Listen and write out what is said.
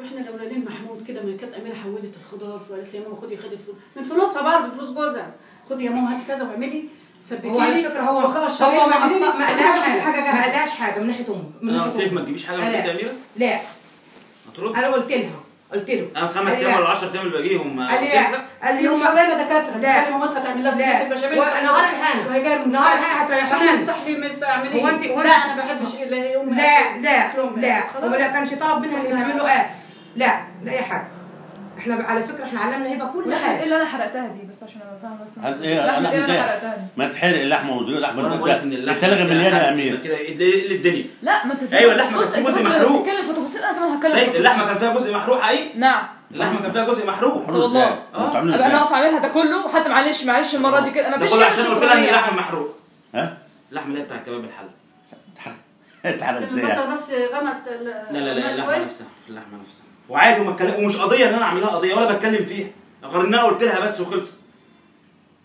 وإحنا لو لين محمود كده ما كانت أميرة حولت الخضار وقالت لي يا ماما خدي خدي الفلوس من فلوسها برضه فلوس جوزها خدي يا ماما هاتي كذا واعملي سبكي هو على لي فكرة هو هو ما لي ما قالهاش حاجة حاجة. ما قالهاش حاجة من ناحية أمه من أنا ناحية قلت لك. ما تجيبيش حاجة من يا اميره لا هترد أنا قلت لها قلت له أنا خمس لي أيام لا. ولا 10 أيام اللي باجيهم قال لي. قال لي هم حوالينا دكاترة لا. تخلي مامتها تعمل لها. سلطه البشاميل ونهار الهنا. وهي جاية من نهار. الهنا هتريحونا. مستحلي مستعملين هو أنت- هو لا أنا ما بحبش إلا يوم لا لا لا خلاص. وما كانش طلب منها ان تعمل له إيه لا لا يا حاج إحنا على فكرة إحنا علمنا هبة كل اللحمه إيه حاجة اللي أنا حرقتها دي؟ بس عشان ابقى فاهمة بس هات إيه؟ اللحمه إيه اللي أنا حرقتها دي؟ ما تحرق اللحمة وأنا اللحمة بقول لك إن اللحمة مليانه يا امير كده. إيه اللي الدنيا لا ما انت أيوة، اللحمة بص كان في أنت جزء محروق. بتتكلم في تفاصيل أنا كمان هتكلم في طيب تفاصيل. اللحمة كان فيها جزء محروق حقيقي؟ نعم. اللحمة كان فيها جزء محروق؟ والله. عاملين ابقى أنا؟ اقف أعملها ده كله. وحتى معلش معلش المرة دي كده. ما فيش عشان قلت لها إن. اللحمة محروق. ها؟ اللحمة اللي هي بتاع كباب الحلة. اتحرق إزاي البصل يعني؟ بس غمت لا لا لا اللحمة. نفسها اللحمة نفسها وعادي وما اتكلم ومش قضية إن أنا أعملها قضية ولا بتكلم فيها غير إن أنا قلت لها بس وخلصت